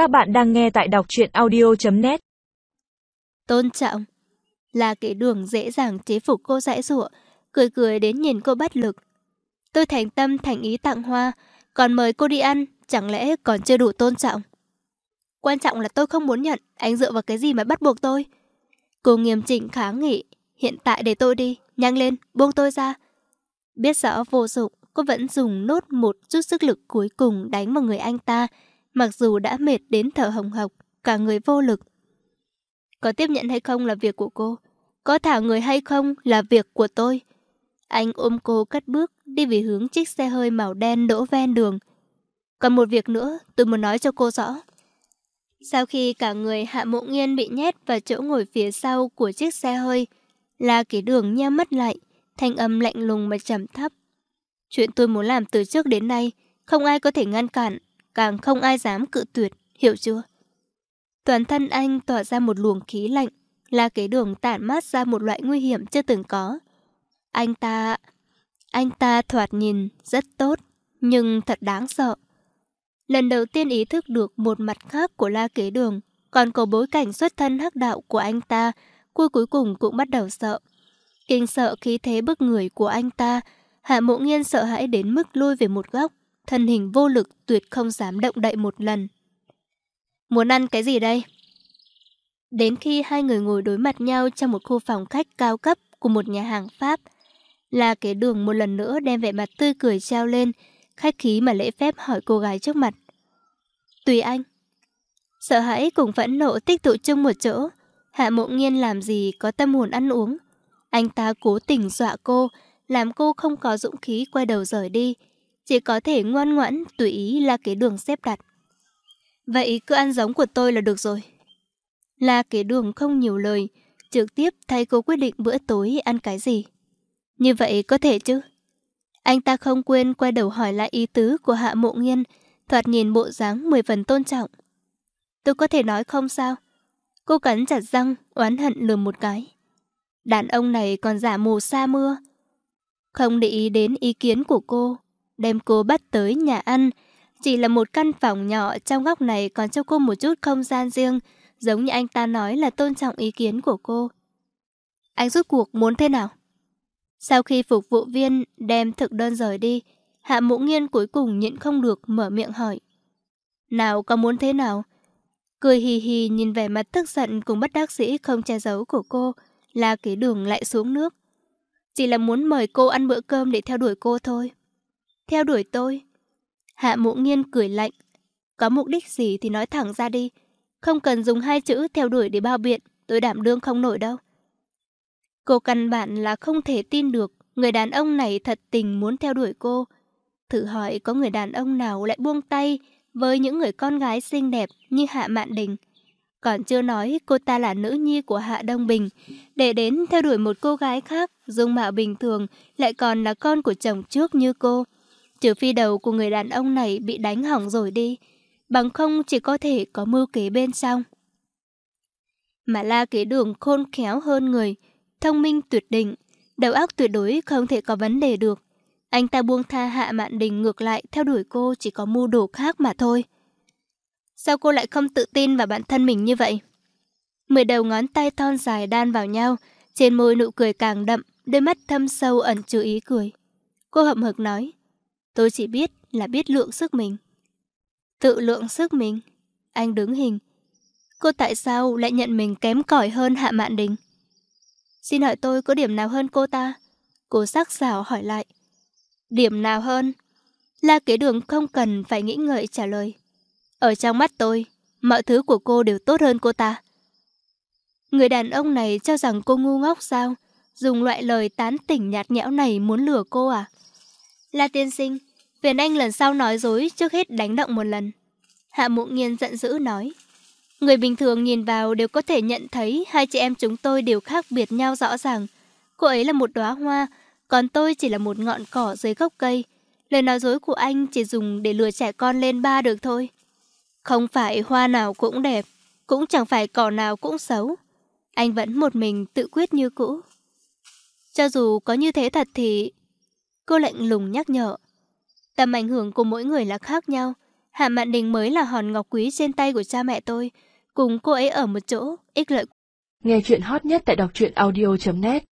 Các bạn đang nghe tại đọc truyện audio.net Tôn trọng Là cái đường dễ dàng chế phục cô dãi dụa, Cười cười đến nhìn cô bất lực. Tôi thành tâm thành ý tặng hoa, Còn mời cô đi ăn, Chẳng lẽ còn chưa đủ tôn trọng? Quan trọng là tôi không muốn nhận, Anh dựa vào cái gì mà bắt buộc tôi? Cô nghiêm chỉnh kháng nghị, Hiện tại để tôi đi, Nhanh lên, buông tôi ra. Biết rõ vô dụng, Cô vẫn dùng nốt một chút sức lực cuối cùng đánh vào người anh ta Mặc dù đã mệt đến thở hồng hộc, Cả người vô lực. Có tiếp nhận hay không là việc của cô. Có thả người hay không là việc của tôi. Anh ôm cô cất bước, Đi về hướng chiếc xe hơi màu đen đỗ ven đường. Còn một việc nữa, tôi muốn nói cho cô rõ. Sau khi cả người Hạ Mộ Nghiên bị nhét vào chỗ ngồi phía sau của chiếc xe hơi, là Kỷ đường nheo mắt lại, Thanh âm lạnh lùng mà trầm thấp. Chuyện tôi muốn làm từ trước đến nay, Không ai có thể ngăn cản. Càng không ai dám cự tuyệt, Hiểu chưa? Toàn thân anh tỏa ra một luồng khí lạnh, Là cái đường tản mát ra một loại nguy hiểm chưa từng có. Anh ta... Anh ta thoạt nhìn rất tốt, Nhưng thật đáng sợ. Lần đầu tiên ý thức được một mặt khác của la kế đường, Còn có bối cảnh xuất thân hắc đạo của anh ta, Cô cuối cùng cũng bắt đầu sợ. Kinh sợ khí thế bức người của anh ta, Hạ mộ nghiên sợ hãi đến mức lui về một góc. Thân hình vô lực tuyệt không dám động đậy một lần. Muốn ăn cái gì đây? Đến khi hai người ngồi đối mặt nhau trong một khu phòng khách cao cấp của một nhà hàng Pháp Là kế đường một lần nữa đem vẻ mặt tươi cười treo lên Khách khí mà lễ phép hỏi cô gái trước mặt. Tùy anh. Sợ hãi cùng phẫn nộ tích tụ chung một chỗ Hạ mộ nghiên làm gì có tâm hồn ăn uống? Anh ta cố tình dọa cô làm cô không có dũng khí quay đầu rời đi, chỉ có thể ngoan ngoãn tùy ý là cái đường xếp đặt. Vậy cứ ăn giống của tôi là được rồi. la kế đường không nhiều lời, trực tiếp thay cô quyết định bữa tối ăn cái gì. Như vậy có thể chứ? Anh ta không quên quay đầu hỏi lại ý tứ của Hạ Mộ Nghiên, thoạt nhìn bộ dáng mười phần tôn trọng. Tôi có thể nói không sao? Cô cắn chặt răng, oán hận lườm một cái. Đàn ông này còn giả mù sa mưa, không để ý đến ý kiến của cô, đem cô bắt tới nhà ăn. Chỉ là một căn phòng nhỏ trong góc này còn cho cô một chút không gian riêng, giống như anh ta nói là tôn trọng ý kiến của cô. Anh rút cuộc muốn thế nào? Sau khi phục vụ viên đem thực đơn rời đi, Hạ Mũ Nghiên cuối cùng nhịn không được mở miệng hỏi. Nào có muốn thế nào? Cười hì hì nhìn vẻ mặt tức giận cùng bất đắc dĩ không che giấu của cô, là cái đường lại xuống nước. Chỉ là muốn mời cô ăn bữa cơm để theo đuổi cô thôi. Theo đuổi tôi? Hạ mũ nghiên cười lạnh. Có mục đích gì thì nói thẳng ra đi. Không cần dùng hai chữ theo đuổi để bao biện, tôi đảm đương không nổi đâu. Cô căn bản là không thể tin được người đàn ông này thật tình muốn theo đuổi cô. Thử hỏi có người đàn ông nào lại buông tay với những người con gái xinh đẹp như Hạ Mạn Đình. Còn chưa nói cô ta là nữ nhi của Hạ Đông Bình, để đến theo đuổi một cô gái khác, dung mạo bình thường, lại còn là con của chồng trước như cô. Trừ phi đầu của người đàn ông này bị đánh hỏng rồi đi, bằng không chỉ có thể có mưu kế bên trong. Mà la kế đường khôn khéo hơn người, thông minh tuyệt đỉnh, đầu óc tuyệt đối không thể có vấn đề được. Anh ta buông tha hạ mạn đình ngược lại theo đuổi cô chỉ có mưu đồ khác mà thôi. Sao cô lại không tự tin vào bản thân mình như vậy? Mười đầu ngón tay thon dài đan vào nhau, trên môi nụ cười càng đậm, đôi mắt thâm sâu ẩn chứa ý cười. Cô hậm hực nói, tôi chỉ biết là biết lượng sức mình. Tự lượng sức mình? Anh đứng hình. Cô tại sao lại nhận mình kém cỏi hơn Hạ Mạn Đình? Xin hỏi tôi có điểm nào hơn cô ta? Cô sắc sảo hỏi lại. Điểm nào hơn? La kế đường không cần phải nghĩ ngợi trả lời. Ở trong mắt tôi, mọi thứ của cô đều tốt hơn cô ta. Người đàn ông này cho rằng cô ngu ngốc sao? Dùng loại lời tán tỉnh nhạt nhẽo này muốn lừa cô à? La tiên sinh, phiền anh lần sau nói dối trước hết đánh động một lần. Hạ mụ nghiên giận dữ nói. Người bình thường nhìn vào đều có thể nhận thấy hai chị em chúng tôi đều khác biệt nhau rõ ràng. Cô ấy là một đóa hoa, còn tôi chỉ là một ngọn cỏ dưới gốc cây. Lời nói dối của anh chỉ dùng để lừa trẻ con lên ba được thôi. Không phải hoa nào cũng đẹp, cũng chẳng phải cỏ nào cũng xấu. Anh vẫn một mình tự quyết như cũ. Cho dù có như thế thật thì... Cô lạnh lùng nhắc nhở. Tầm ảnh hưởng của mỗi người là khác nhau. Hạ Mạn Đình mới là hòn ngọc quý trên tay của cha mẹ tôi. Cùng cô ấy ở một chỗ, ích lợi. Nghe chuyện hot nhất tại đọc truyện audio.net